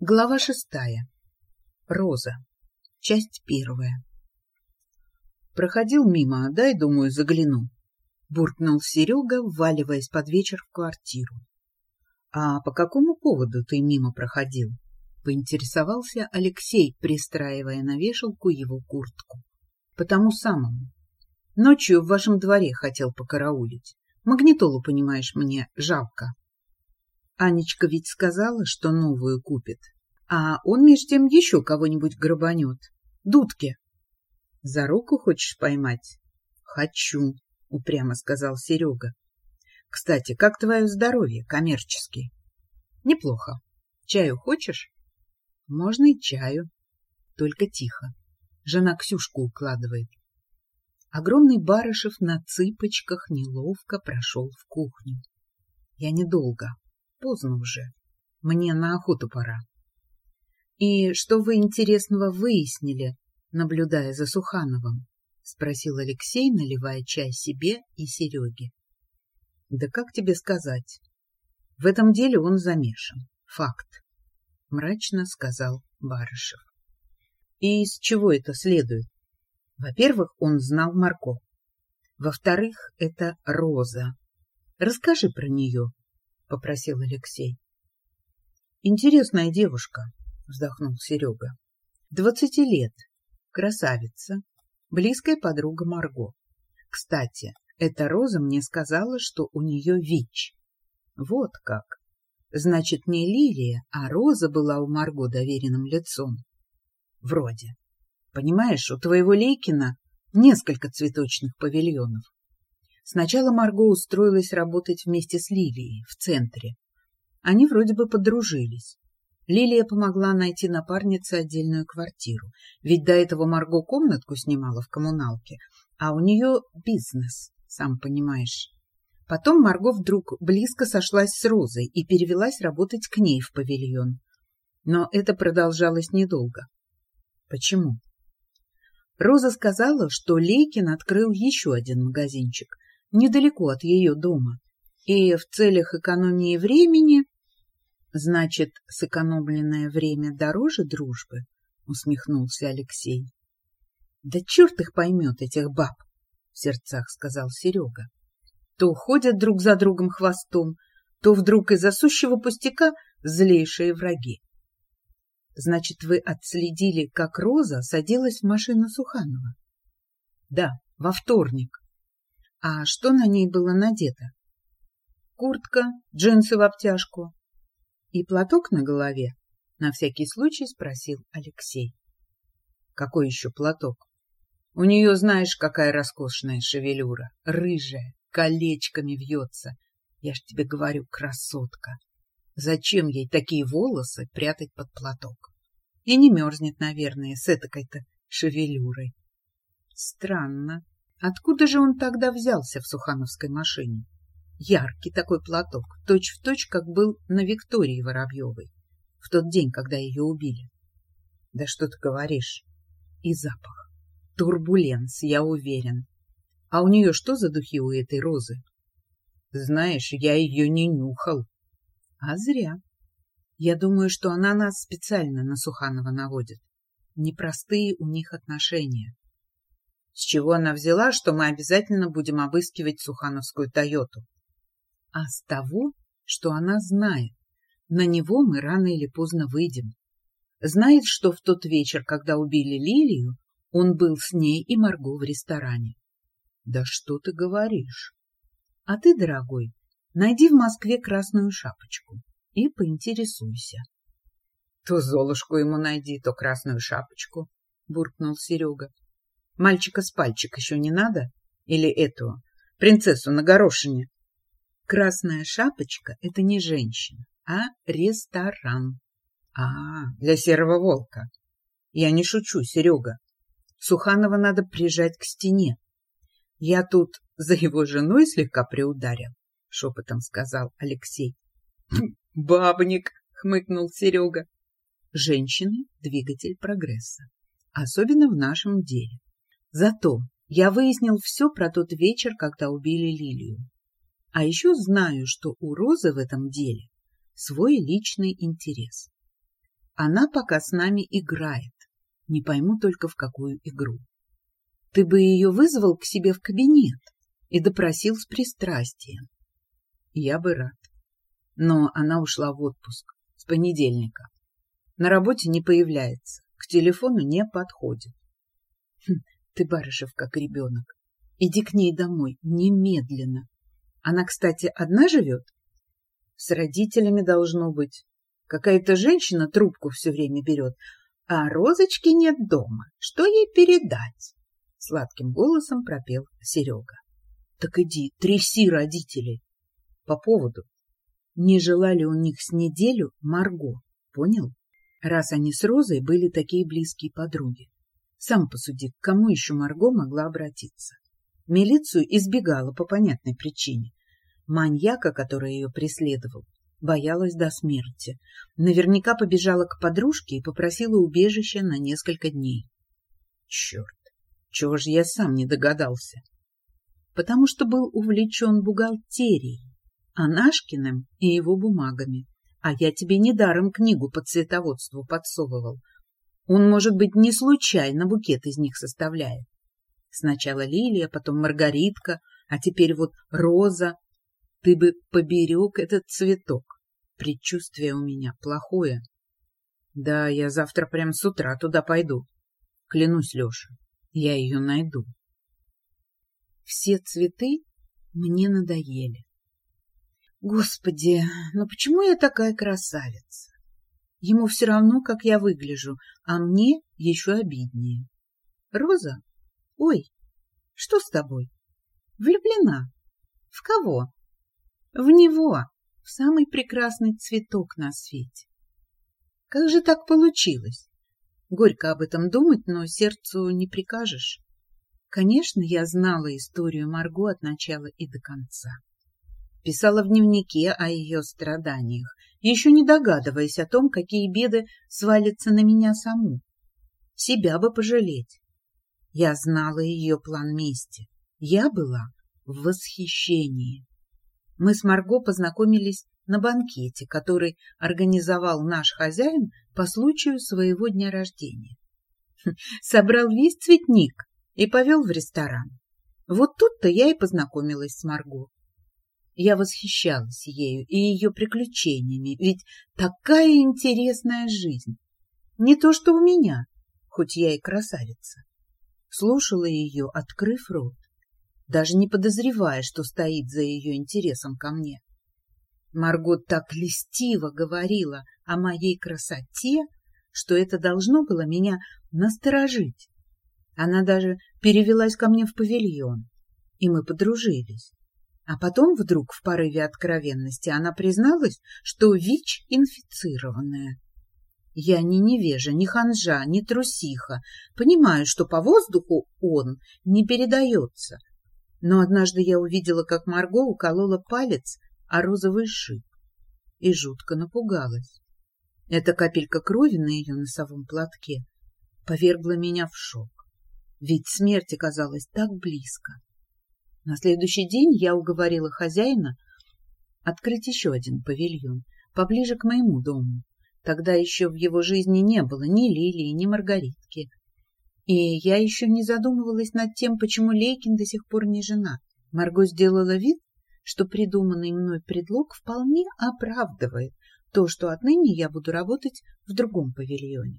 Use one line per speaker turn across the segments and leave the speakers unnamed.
Глава шестая. Роза. Часть первая. Проходил мимо, дай, думаю, загляну. Буркнул Серега, вваливаясь под вечер в квартиру. А по какому поводу ты мимо проходил? Поинтересовался Алексей, пристраивая на вешалку его куртку. По тому самому. Ночью в вашем дворе хотел покараулить. Магнитолу, понимаешь, мне жалко. Анечка ведь сказала, что новую купит. А он меж тем еще кого-нибудь грабанет. Дудки. За руку хочешь поймать? Хочу, упрямо сказал Серега. Кстати, как твое здоровье, коммерческий? Неплохо. Чаю хочешь? Можно и чаю. Только тихо. Жена Ксюшку укладывает. Огромный Барышев на цыпочках неловко прошел в кухню. Я недолго, Поздно уже. Мне на охоту пора. — И что вы интересного выяснили, наблюдая за Сухановым? — спросил Алексей, наливая чай себе и Сереге. — Да как тебе сказать? В этом деле он замешан. Факт. — мрачно сказал Барышев. — И из чего это следует? Во-первых, он знал Марко. Во-вторых, это Роза. Расскажи про нее. — попросил Алексей. «Интересная девушка», — вздохнул Серега. «Двадцати лет, красавица, близкая подруга Марго. Кстати, эта Роза мне сказала, что у нее ВИЧ. Вот как. Значит, не Лилия, а Роза была у Марго доверенным лицом. Вроде. Понимаешь, у твоего Лейкина несколько цветочных павильонов. Сначала Марго устроилась работать вместе с Лилией в центре. Они вроде бы подружились. Лилия помогла найти напарнице отдельную квартиру, ведь до этого Марго комнатку снимала в коммуналке, а у нее бизнес, сам понимаешь. Потом Марго вдруг близко сошлась с Розой и перевелась работать к ней в павильон. Но это продолжалось недолго. Почему? Роза сказала, что Лейкин открыл еще один магазинчик – недалеко от ее дома, и в целях экономии времени... Значит, сэкономленное время дороже дружбы? Усмехнулся Алексей. Да черт их поймет, этих баб! В сердцах сказал Серега. То ходят друг за другом хвостом, то вдруг из-за сущего пустяка злейшие враги. Значит, вы отследили, как Роза садилась в машину Суханова? Да, во вторник, а что на ней было надето? Куртка, джинсы в обтяжку и платок на голове, на всякий случай спросил Алексей. Какой еще платок? У нее, знаешь, какая роскошная шевелюра, рыжая, колечками вьется. Я ж тебе говорю, красотка. Зачем ей такие волосы прятать под платок? И не мерзнет, наверное, с этакой-то шевелюрой. Странно, Откуда же он тогда взялся в сухановской машине? Яркий такой платок, точь-в-точь, точь, как был на Виктории Воробьевой, в тот день, когда ее убили. Да что ты говоришь? И запах. Турбуленс, я уверен. А у нее что за духи у этой розы? Знаешь, я ее не нюхал. А зря. Я думаю, что она нас специально на Суханова наводит. Непростые у них отношения. С чего она взяла, что мы обязательно будем обыскивать Сухановскую Тойоту? А с того, что она знает. На него мы рано или поздно выйдем. Знает, что в тот вечер, когда убили Лилию, он был с ней и Марго в ресторане. Да что ты говоришь? А ты, дорогой, найди в Москве красную шапочку и поинтересуйся. То Золушку ему найди, то красную шапочку, буркнул Серега. Мальчика с пальчик еще не надо? Или эту, принцессу на горошине? Красная шапочка — это не женщина, а ресторан. А, для серого волка. Я не шучу, Серега. Суханова надо прижать к стене. Я тут за его женой слегка приударил, — шепотом сказал Алексей. — Бабник, — хмыкнул Серега. Женщины — двигатель прогресса, особенно в нашем деле. Зато я выяснил все про тот вечер, когда убили Лилию. А еще знаю, что у Розы в этом деле свой личный интерес. Она пока с нами играет. Не пойму только, в какую игру. Ты бы ее вызвал к себе в кабинет и допросил с пристрастием. Я бы рад. Но она ушла в отпуск с понедельника. На работе не появляется, к телефону не подходит. Хм, ты, Барышев, как ребенок. Иди к ней домой, немедленно. Она, кстати, одна живет? С родителями должно быть. Какая-то женщина трубку все время берет, а розочки нет дома. Что ей передать? Сладким голосом пропел Серега. Так иди, тряси родителей. По поводу. Не желали у них с неделю Марго, понял? Раз они с Розой были такие близкие подруги. Сам посуди, к кому еще Марго могла обратиться? Милицию избегала по понятной причине. Маньяка, который ее преследовал, боялась до смерти. Наверняка побежала к подружке и попросила убежища на несколько дней. Черт, чего же я сам не догадался? Потому что был увлечен бухгалтерией, Анашкиным и его бумагами. А я тебе недаром книгу по цветоводству подсовывал. Он, может быть, не случайно букет из них составляет. Сначала лилия, потом маргаритка, а теперь вот роза. Ты бы поберег этот цветок. Предчувствие у меня плохое. Да, я завтра прям с утра туда пойду. Клянусь, Леша, я ее найду. Все цветы мне надоели. Господи, ну почему я такая красавица? Ему все равно, как я выгляжу, а мне еще обиднее. Роза? Ой, что с тобой? Влюблена? В кого? В него, в самый прекрасный цветок на свете. Как же так получилось? Горько об этом думать, но сердцу не прикажешь. Конечно, я знала историю Марго от начала и до конца писала в дневнике о ее страданиях, еще не догадываясь о том, какие беды свалятся на меня саму. Себя бы пожалеть. Я знала ее план мести. Я была в восхищении. Мы с Марго познакомились на банкете, который организовал наш хозяин по случаю своего дня рождения. Собрал весь цветник и повел в ресторан. Вот тут-то я и познакомилась с Марго. Я восхищалась ею и ее приключениями, ведь такая интересная жизнь. Не то что у меня, хоть я и красавица. Слушала ее, открыв рот, даже не подозревая, что стоит за ее интересом ко мне. Маргот так льстиво говорила о моей красоте, что это должно было меня насторожить. Она даже перевелась ко мне в павильон, и мы подружились. А потом вдруг в порыве откровенности она призналась, что ВИЧ инфицированная. Я не невежа, не ханжа, не трусиха. Понимаю, что по воздуху он не передается. Но однажды я увидела, как Марго уколола палец о розовый шип и жутко напугалась. Эта капелька крови на ее носовом платке повергла меня в шок. Ведь смерть оказалась так близко. На следующий день я уговорила хозяина открыть еще один павильон, поближе к моему дому. Тогда еще в его жизни не было ни лилии, ни маргаритки. И я еще не задумывалась над тем, почему Лейкин до сих пор не жена. Марго сделала вид, что придуманный мной предлог вполне оправдывает то, что отныне я буду работать в другом павильоне.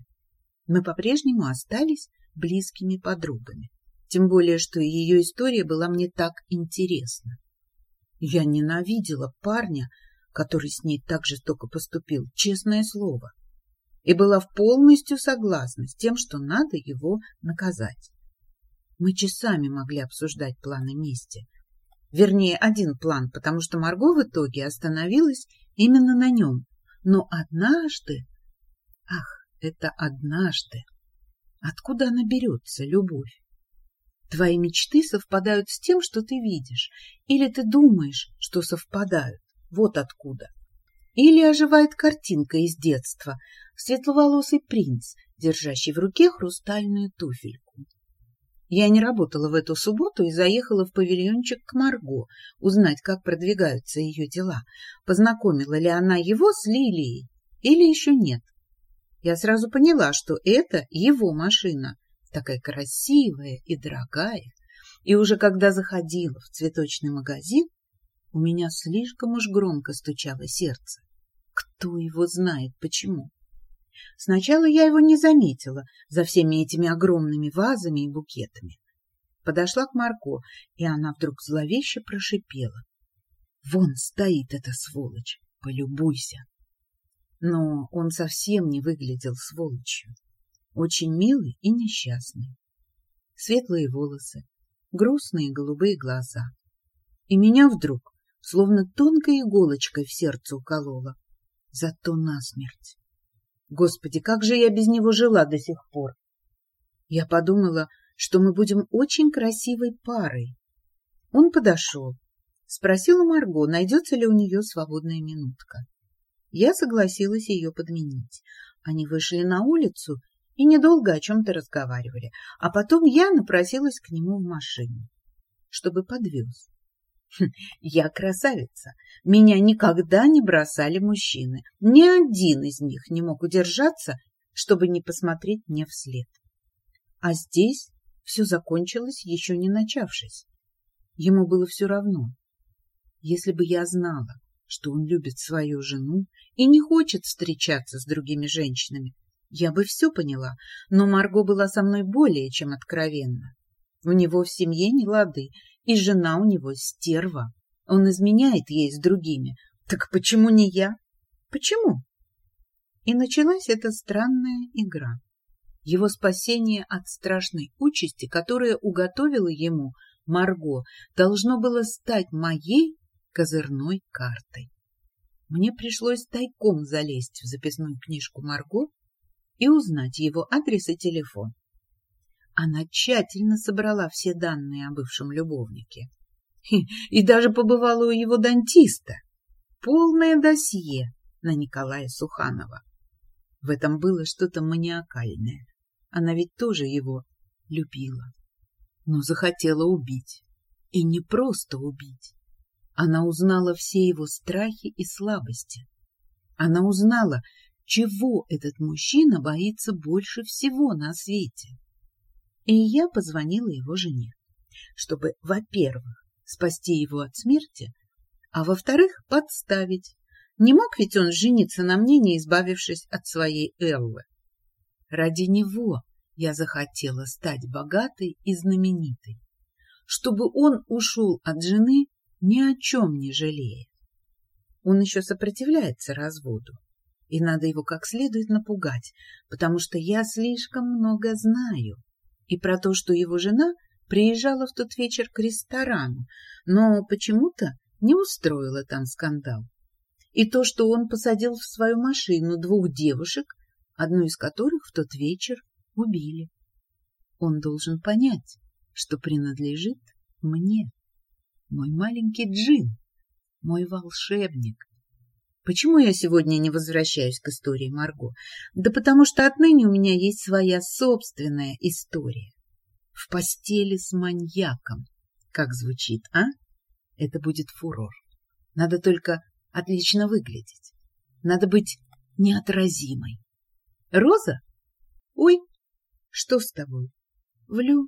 Мы по-прежнему остались близкими подругами тем более, что ее история была мне так интересна. Я ненавидела парня, который с ней так жестоко поступил, честное слово, и была в полностью согласна с тем, что надо его наказать. Мы часами могли обсуждать планы мести. Вернее, один план, потому что Марго в итоге остановилась именно на нем. Но однажды... Ах, это однажды! Откуда она берется, любовь? Твои мечты совпадают с тем, что ты видишь, или ты думаешь, что совпадают. Вот откуда. Или оживает картинка из детства, светловолосый принц, держащий в руке хрустальную туфельку. Я не работала в эту субботу и заехала в павильончик к Марго, узнать, как продвигаются ее дела, познакомила ли она его с Лилией или еще нет. Я сразу поняла, что это его машина, такая красивая и дорогая. И уже когда заходила в цветочный магазин, у меня слишком уж громко стучало сердце. Кто его знает почему? Сначала я его не заметила за всеми этими огромными вазами и букетами. Подошла к Марко, и она вдруг зловеще прошипела. Вон стоит эта сволочь, полюбуйся. Но он совсем не выглядел сволочью. Очень милый и несчастный. Светлые волосы, грустные голубые глаза. И меня вдруг, словно тонкой иголочкой в сердце уколола. Зато насмерть. Господи, как же я без него жила до сих пор! Я подумала, что мы будем очень красивой парой. Он подошел, спросил у Марго, найдется ли у нее свободная минутка. Я согласилась ее подменить. Они вышли на улицу и недолго о чем-то разговаривали, а потом я напросилась к нему в машину, чтобы подвез. Хм, я красавица. Меня никогда не бросали мужчины. Ни один из них не мог удержаться, чтобы не посмотреть мне вслед. А здесь все закончилось, еще не начавшись. Ему было все равно. Если бы я знала, что он любит свою жену и не хочет встречаться с другими женщинами, я бы все поняла, но Марго была со мной более чем откровенна. У него в семье не лады, и жена у него стерва. Он изменяет ей с другими. Так почему не я? Почему? И началась эта странная игра. Его спасение от страшной участи, которая уготовила ему Марго, должно было стать моей козырной картой. Мне пришлось тайком залезть в записную книжку Марго и узнать его адрес и телефон. Она тщательно собрала все данные о бывшем любовнике. И даже побывала у его дантиста. Полное досье на Николая Суханова. В этом было что-то маниакальное. Она ведь тоже его любила, но захотела убить. И не просто убить. Она узнала все его страхи и слабости. Она узнала, чего этот мужчина боится больше всего на свете. И я позвонила его жене, чтобы, во-первых, спасти его от смерти, а во-вторых, подставить. Не мог ведь он жениться на мне, не избавившись от своей Эллы. Ради него я захотела стать богатой и знаменитой, чтобы он ушел от жены ни о чем не жалея. Он еще сопротивляется разводу, и надо его как следует напугать, потому что я слишком много знаю и про то, что его жена приезжала в тот вечер к ресторану, но почему-то не устроила там скандал. И то, что он посадил в свою машину двух девушек, одну из которых в тот вечер убили. Он должен понять, что принадлежит мне, мой маленький джин, мой волшебник. Почему я сегодня не возвращаюсь к истории Марго? Да потому что отныне у меня есть своя собственная история. В постели с маньяком. Как звучит, а? Это будет фурор. Надо только отлично выглядеть. Надо быть неотразимой. Роза? Ой, что с тобой? Влю.